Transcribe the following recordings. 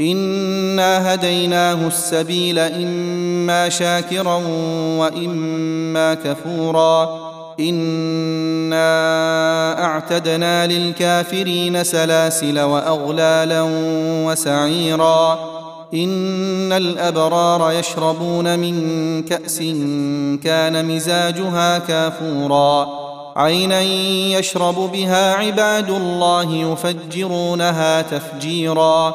انا هديناه السبيل اما شاكرا واما كفورا انا اعتدنا للكافرين سلاسل واغلالا وسعيرا ان الابرار يشربون من كاس كان مزاجها كافورا عينا يشرب بها عباد الله يفجرونها تفجيرا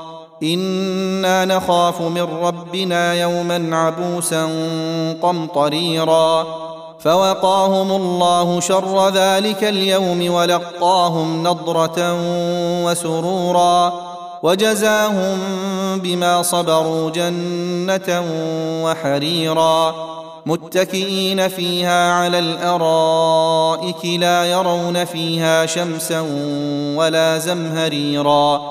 إنا نخاف من ربنا يوما عبوسا قمطريرا. فوقاهم الله شر ذلك اليوم ولقاهم نضرة وسرورا. وجزاهم بما صبروا جنة وحريرا. متكئين فيها على الأرائك لا يرون فيها شمسا ولا زمهريرا.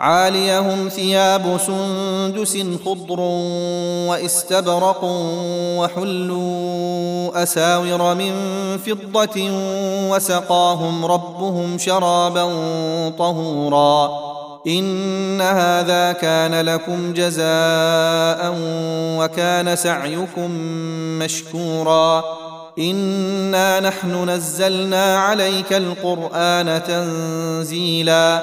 عاليهم ثياب سندس خضر واستبرق وحلوا أساور من فضة وسقاهم ربهم شرابا طهورا. إن هذا كان لكم جزاء وكان سعيكم مشكورا. إنا نحن نزلنا عليك القرآن تنزيلا.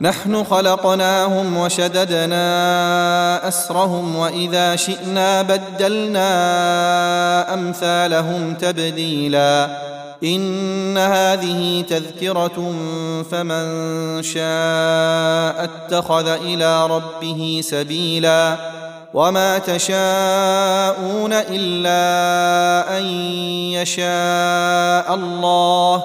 نحن خلقناهم وشددنا أسرهم وإذا شئنا بدلنا أمثالهم تبديلا. إن هذه تذكرة فمن شاء اتخذ إلى ربه سبيلا. وما تشاءون إلا أن يشاء الله.